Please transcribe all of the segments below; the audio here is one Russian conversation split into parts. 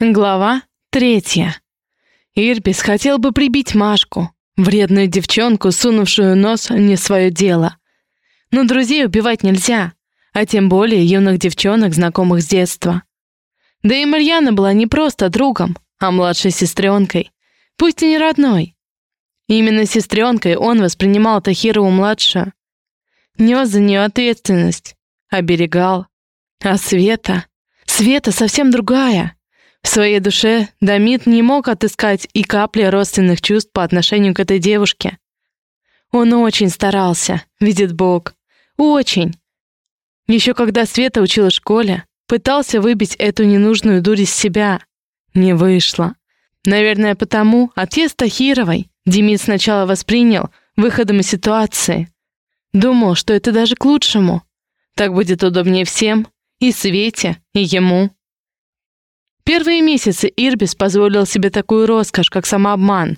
Глава третья. Ирбис хотел бы прибить Машку, вредную девчонку, сунувшую нос не свое дело. Но друзей убивать нельзя, а тем более юных девчонок, знакомых с детства. Да и Марьяна была не просто другом, а младшей сестренкой, пусть и не родной. Именно сестренкой он воспринимал Тахирову-младшую. Нес за нее ответственность, оберегал. А Света... Света совсем другая — в своей душе Дамит не мог отыскать и капли родственных чувств по отношению к этой девушке. Он очень старался, видит Бог. Очень. Еще когда Света училась в школе, пытался выбить эту ненужную дурь из себя. Не вышло. Наверное, потому отъезд Тахировой Демид сначала воспринял выходом из ситуации. Думал, что это даже к лучшему. Так будет удобнее всем, и Свете, и ему. Первые месяцы Ирбис позволил себе такую роскошь, как самообман.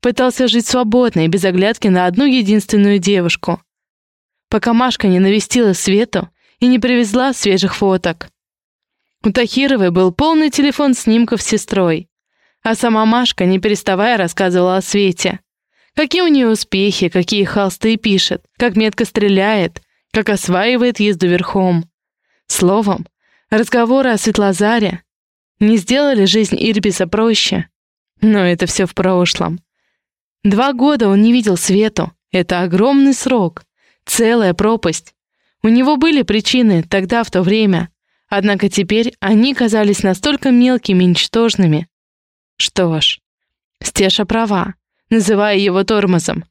Пытался жить свободно и без оглядки на одну единственную девушку. Пока Машка не навестила Свету и не привезла свежих фоток. У Тахировой был полный телефон снимков с сестрой. А сама Машка, не переставая, рассказывала о Свете. Какие у нее успехи, какие холсты пишет, как метко стреляет, как осваивает езду верхом. Словом, разговоры о Светлозаре не сделали жизнь Ирбиса проще. Но это все в прошлом. Два года он не видел Свету. Это огромный срок. Целая пропасть. У него были причины тогда, в то время. Однако теперь они казались настолько мелкими и ничтожными. Что ж, Стеша права, называя его тормозом.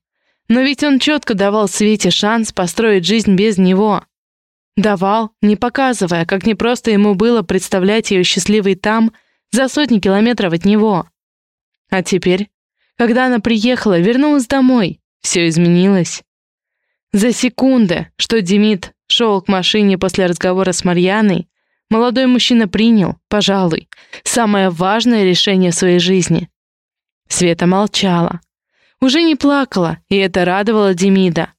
Но ведь он четко давал Свете шанс построить жизнь без него. Давал, не показывая, как непросто ему было представлять ее счастливой там, за сотни километров от него. А теперь, когда она приехала, вернулась домой, все изменилось. За секунды, что Демид шел к машине после разговора с Марьяной, молодой мужчина принял, пожалуй, самое важное решение в своей жизни. Света молчала. Уже не плакала, и это радовало Демида.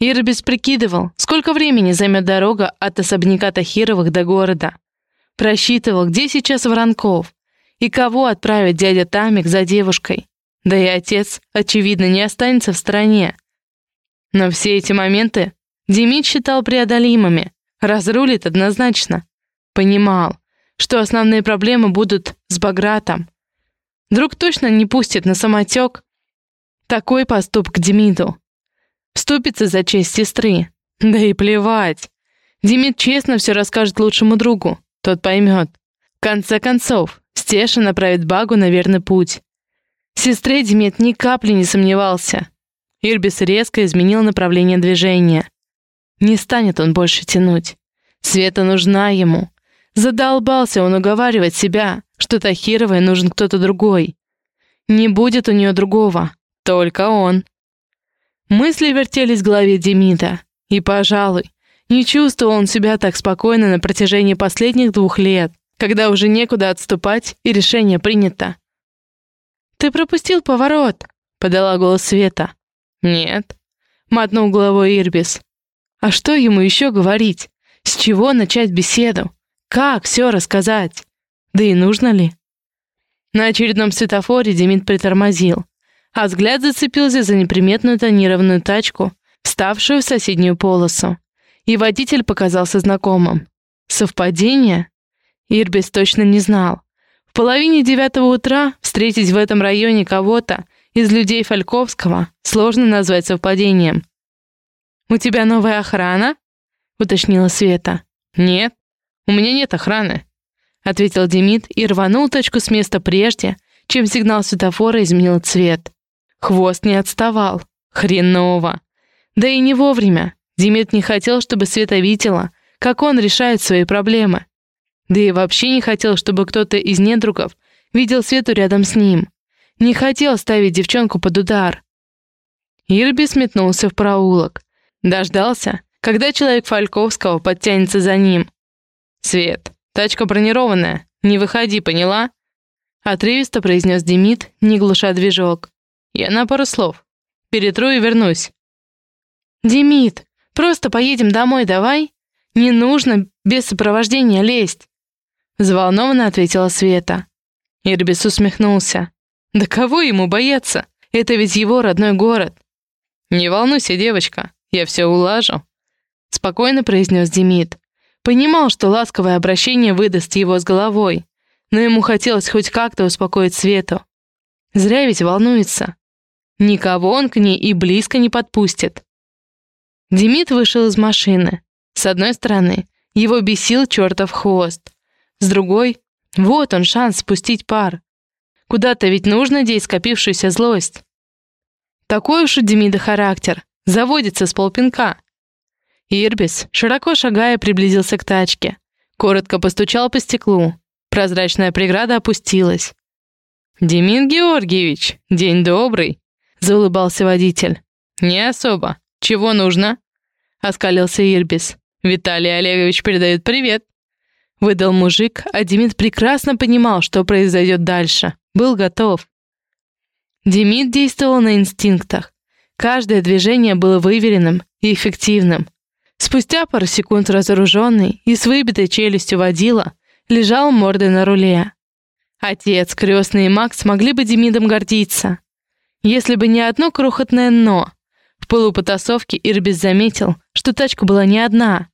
Ирбис прикидывал, сколько времени займет дорога от особняка Тахировых до города. Просчитывал, где сейчас Воронков и кого отправит дядя Тамик за девушкой. Да и отец, очевидно, не останется в стороне. Но все эти моменты Демид считал преодолимыми, разрулит однозначно. Понимал, что основные проблемы будут с Багратом. Друг точно не пустит на самотек такой поступок Демиду. Вступится за честь сестры. Да и плевать. Демид честно все расскажет лучшему другу. Тот поймет. В конце концов, Стеша направит Багу на верный путь. Сестре Демид ни капли не сомневался. Ирбис резко изменил направление движения. Не станет он больше тянуть. Света нужна ему. Задолбался он уговаривать себя, что Тахировой нужен кто-то другой. Не будет у нее другого, только он. Мысли вертелись в голове Демида. И, пожалуй, не чувствовал он себя так спокойно на протяжении последних двух лет, когда уже некуда отступать и решение принято. «Ты пропустил поворот», — подала голос Света. «Нет», — мотнул головой Ирбис. «А что ему еще говорить? С чего начать беседу? Как все рассказать? Да и нужно ли?» На очередном светофоре Демид притормозил а взгляд зацепился за неприметную тонированную тачку, вставшую в соседнюю полосу. И водитель показался знакомым. Совпадение? Ирбис точно не знал. В половине девятого утра встретить в этом районе кого-то из людей Фальковского сложно назвать совпадением. «У тебя новая охрана?» — уточнила Света. «Нет, у меня нет охраны», — ответил Демид и рванул тачку с места прежде, чем сигнал светофора изменил цвет. Хвост не отставал. Хреново. Да и не вовремя. Димит не хотел, чтобы Света видела, как он решает свои проблемы. Да и вообще не хотел, чтобы кто-то из недругов видел Свету рядом с ним. Не хотел ставить девчонку под удар. Ирби сметнулся в проулок. Дождался, когда человек Фальковского подтянется за ним. «Свет, тачка бронированная, не выходи, поняла?» Отрывисто произнес Демид, не глуша движок. Я на пару слов. Перетру и вернусь. Демид, просто поедем домой, давай. Не нужно без сопровождения лезть. Взволнованно ответила Света. Ирбис усмехнулся. Да кого ему бояться? Это ведь его родной город. Не волнуйся, девочка, я все улажу. Спокойно произнес Демид. Понимал, что ласковое обращение выдаст его с головой, но ему хотелось хоть как-то успокоить Свету. Зря ведь волнуется. Никого он к ней и близко не подпустит. Демид вышел из машины. С одной стороны, его бесил чертов хвост. С другой, вот он шанс спустить пар. Куда-то ведь нужно деть скопившуюся злость. Такой уж у Демида характер. Заводится с полпинка. Ирбис, широко шагая, приблизился к тачке. Коротко постучал по стеклу. Прозрачная преграда опустилась. «Демид Георгиевич, день добрый», — заулыбался водитель. «Не особо. Чего нужно?» — оскалился Ирбис. «Виталий Олегович передает привет». Выдал мужик, а Демид прекрасно понимал, что произойдет дальше. Был готов. Демид действовал на инстинктах. Каждое движение было выверенным и эффективным. Спустя пару секунд разоруженный и с выбитой челюстью водила лежал мордой на руле. Отец, крестный и Макс могли бы Демидом гордиться. Если бы не одно крохотное «но». В пылу потасовки Ирбис заметил, что тачка была не одна.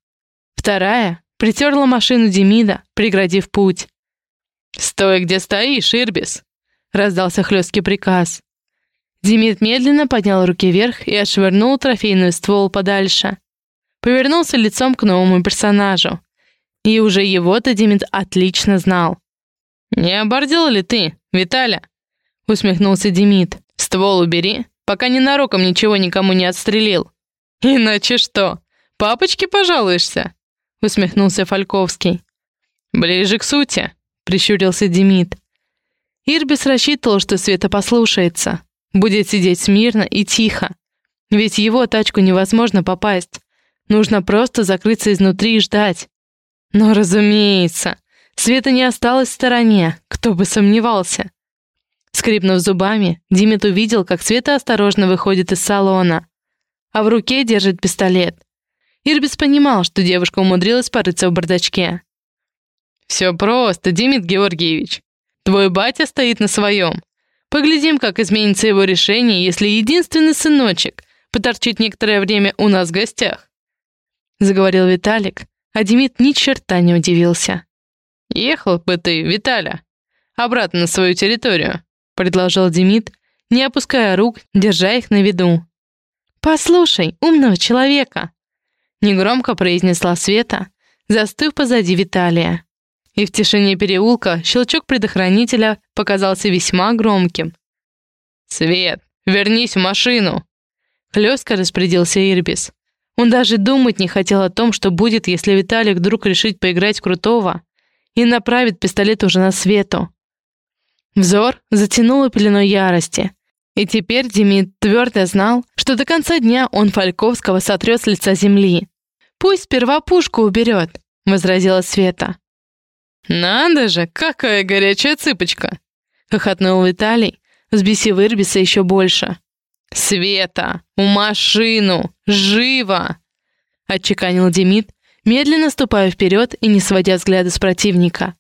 Вторая притерла машину Демида, преградив путь. «Стой, где стоишь, Ирбис!» — раздался хлесткий приказ. Демид медленно поднял руки вверх и отшвырнул трофейную ствол подальше. Повернулся лицом к новому персонажу. И уже его-то Демид отлично знал. «Не обордел ли ты, Виталя?» — усмехнулся Демид. «Ствол убери, пока ненароком ничего никому не отстрелил». «Иначе что, папочке пожалуешься?» — усмехнулся Фальковский. «Ближе к сути», — прищурился Демид. Ирбис рассчитывал, что Света послушается, будет сидеть смирно и тихо. Ведь его тачку невозможно попасть. Нужно просто закрыться изнутри и ждать. Но, разумеется, Света не осталась в стороне, кто бы сомневался. Скрипнув зубами, Димит увидел, как Света осторожно выходит из салона, а в руке держит пистолет. Ирбис понимал, что девушка умудрилась порыться в бардачке. «Все просто, Димит Георгиевич. Твой батя стоит на своем. Поглядим, как изменится его решение, если единственный сыночек поторчит некоторое время у нас в гостях», — заговорил Виталик, а Демид ни черта не удивился. «Ехал бы ты, Виталя, обратно на свою территорию», — предложил Демид, не опуская рук, держа их на виду. «Послушай, умного человека!» — негромко произнесла Света, застыв позади Виталия. И в тишине переулка щелчок предохранителя показался весьма громким. «Свет, вернись в машину!» Хлестко распорядился Ирбис. Он даже думать не хотел о том, что будет, если Виталик вдруг решит поиграть крутого и направит пистолет уже на Свету. Взор затянуло пеленой ярости. И теперь Демид твердо знал, что до конца дня он Фальковского сотрет с лица земли. «Пусть сперва пушку уберет», — возразила Света. «Надо же, какая горячая цыпочка!» — хохотнул Виталий, взбесив Ирбиса еще больше. «Света! У машину! Живо!» — отчеканил Демид, медленно ступая вперед и не сводя взгляда с противника.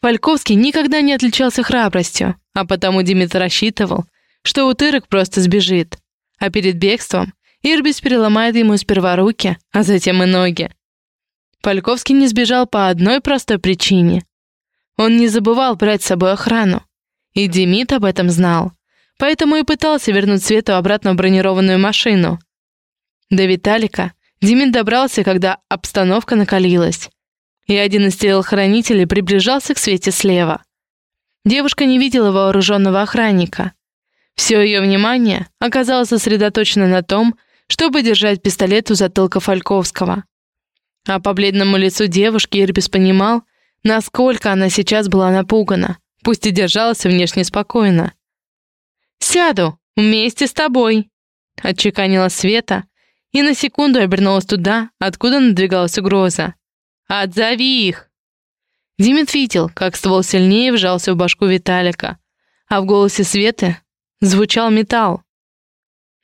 Фальковский никогда не отличался храбростью, а потому Демид рассчитывал, что утырок просто сбежит, а перед бегством Ирбис переломает ему сперва руки, а затем и ноги. Фальковский не сбежал по одной простой причине. Он не забывал брать с собой охрану. И Демид об этом знал. Поэтому и пытался вернуть Свету обратно в бронированную машину. До Виталика Демид добрался, когда обстановка накалилась. И один из телохранителей приближался к Свете слева. Девушка не видела вооруженного охранника. Все ее внимание оказалось сосредоточено на том, чтобы держать пистолет у затылка Фальковского. А по бледному лицу девушки Ирбис понимал, насколько она сейчас была напугана, пусть и держалась внешне спокойно. «Сяду, вместе с тобой», — отчеканила Света, и на секунду обернулась туда, откуда надвигалась угроза. «Отзови их!» Димит видел, как ствол сильнее вжался в башку Виталика, а в голосе Светы звучал металл.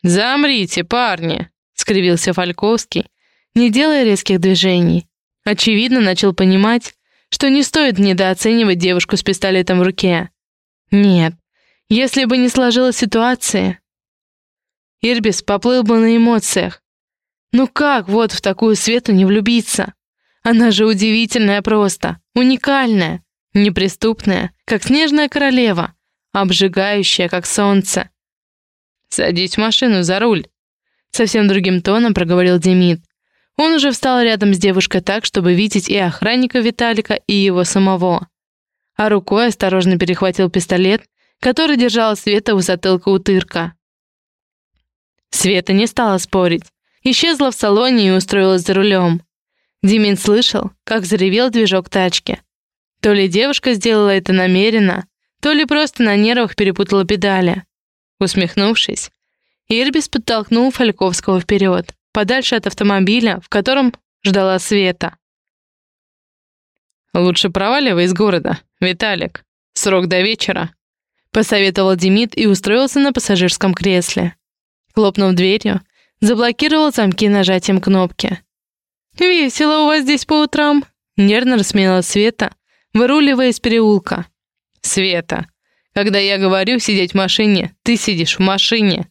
«Замрите, парни!» — скривился Фальковский, не делая резких движений. Очевидно, начал понимать, что не стоит недооценивать девушку с пистолетом в руке. Нет, если бы не сложилась ситуация, Ирбис поплыл бы на эмоциях. Ну как вот в такую Свету не влюбиться? Она же удивительная просто, уникальная, неприступная, как снежная королева, обжигающая, как солнце. «Садись в машину за руль», — совсем другим тоном проговорил Демид. Он уже встал рядом с девушкой так, чтобы видеть и охранника Виталика, и его самого. А рукой осторожно перехватил пистолет, который держала Света у затылка утырка. Света не стала спорить. Исчезла в салоне и устроилась за рулем. Димин слышал, как заревел движок тачки. То ли девушка сделала это намеренно, то ли просто на нервах перепутала педали. Усмехнувшись, Ирбис подтолкнул Фальковского вперед, подальше от автомобиля, в котором ждала Света. «Лучше проваливай из города, Виталик. Срок до вечера», — посоветовал Демид и устроился на пассажирском кресле. Хлопнув дверью, заблокировал замки нажатием кнопки. «Весело у вас здесь по утрам», — нервно рассмеялась Света, выруливая из переулка. «Света, когда я говорю сидеть в машине, ты сидишь в машине».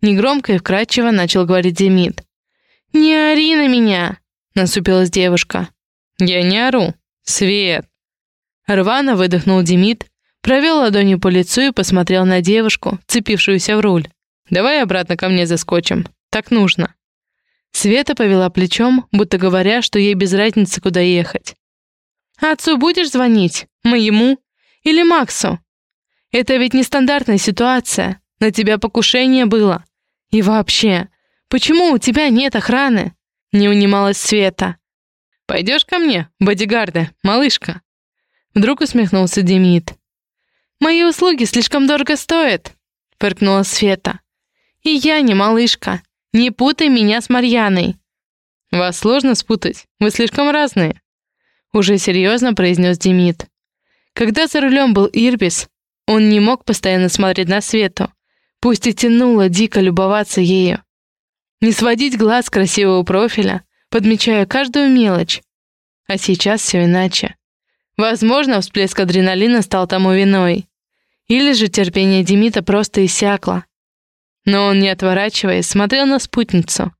Негромко и вкрадчиво начал говорить Демид. «Не ори на меня!» — насупилась девушка. «Я не ору. Свет!» Рвано выдохнул Демид, провел ладонью по лицу и посмотрел на девушку, цепившуюся в руль. Давай обратно ко мне заскочим. Так нужно». Света повела плечом, будто говоря, что ей без разницы, куда ехать. «Отцу будешь звонить? Моему? Или Максу? Это ведь нестандартная ситуация. На тебя покушение было. И вообще, почему у тебя нет охраны?» Не унималась Света. «Пойдешь ко мне, бодигарды, малышка?» Вдруг усмехнулся Демид. «Мои услуги слишком дорого стоят», — фыркнула Света. И я не малышка. Не путай меня с Марьяной. Вас сложно спутать, вы слишком разные. Уже серьезно произнес Демид. Когда за рулем был Ирбис, он не мог постоянно смотреть на Свету, пусть и тянуло дико любоваться ею. Не сводить глаз красивого профиля, подмечая каждую мелочь. А сейчас все иначе. Возможно, всплеск адреналина стал тому виной. Или же терпение Демита просто иссякло, но он, не отворачиваясь, смотрел на спутницу.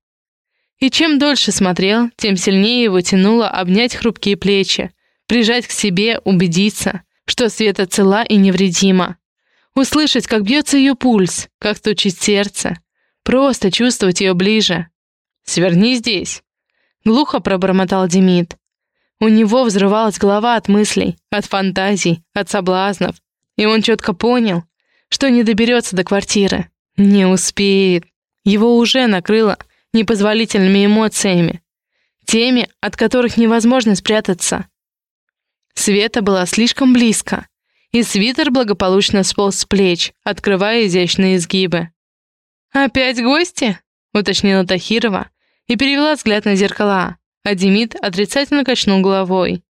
И чем дольше смотрел, тем сильнее его тянуло обнять хрупкие плечи, прижать к себе, убедиться, что Света цела и невредима. Услышать, как бьется ее пульс, как стучит сердце. Просто чувствовать ее ближе. «Сверни здесь!» Глухо пробормотал Демид. У него взрывалась голова от мыслей, от фантазий, от соблазнов. И он четко понял, что не доберется до квартиры. Не успеет. Его уже накрыло непозволительными эмоциями. Теми, от которых невозможно спрятаться. Света была слишком близко, и свитер благополучно сполз с плеч, открывая изящные изгибы. «Опять гости?» — уточнила Тахирова и перевела взгляд на зеркала, а Демид отрицательно качнул головой.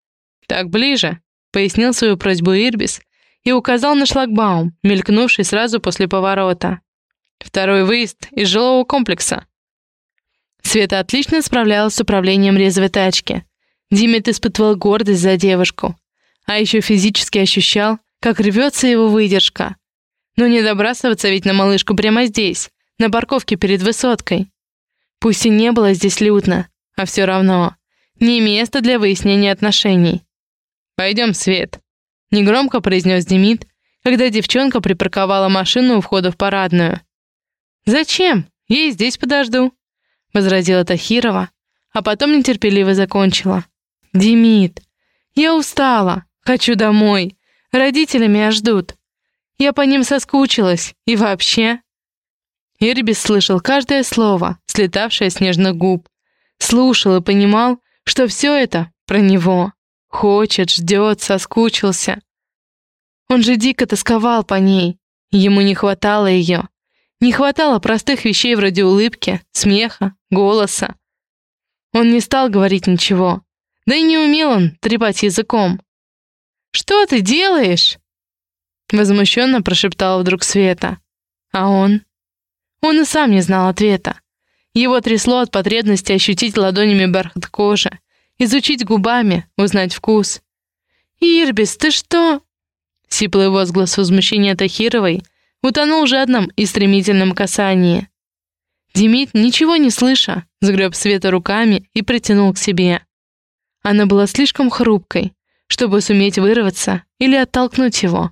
«Так ближе», — пояснил свою просьбу Ирбис и указал на шлагбаум, мелькнувший сразу после поворота. Второй выезд из жилого комплекса. Света отлично справлялась с управлением резвой тачки. Димит испытывал гордость за девушку, а еще физически ощущал, как рвется его выдержка. Но не добрасываться ведь на малышку прямо здесь, на парковке перед высоткой. Пусть и не было здесь людно, а все равно. Не место для выяснения отношений. «Пойдем, Свет», — негромко произнес Демид, когда девчонка припарковала машину у входа в парадную. «Зачем? Я и здесь подожду», — возразила Тахирова, а потом нетерпеливо закончила. «Демид, я устала, хочу домой. Родители меня ждут. Я по ним соскучилась, и вообще...» Ирбис слышал каждое слово, слетавшее с нежных губ. Слушал и понимал, что все это про него. Хочет, ждет, соскучился. Он же дико тосковал по ней. Ему не хватало ее. Не хватало простых вещей вроде улыбки, смеха, голоса. Он не стал говорить ничего. Да и не умел он трепать языком. «Что ты делаешь?» Возмущенно прошептала вдруг Света. А он? Он и сам не знал ответа. Его трясло от потребности ощутить ладонями бархат кожи, изучить губами, узнать вкус. «Ирбис, ты что?» Сиплый возглас возмущения Тахировой утонул в жадном и стремительном касании. Демид, ничего не слыша, сгреб Света руками и притянул к себе. Она была слишком хрупкой, чтобы суметь вырваться или оттолкнуть его.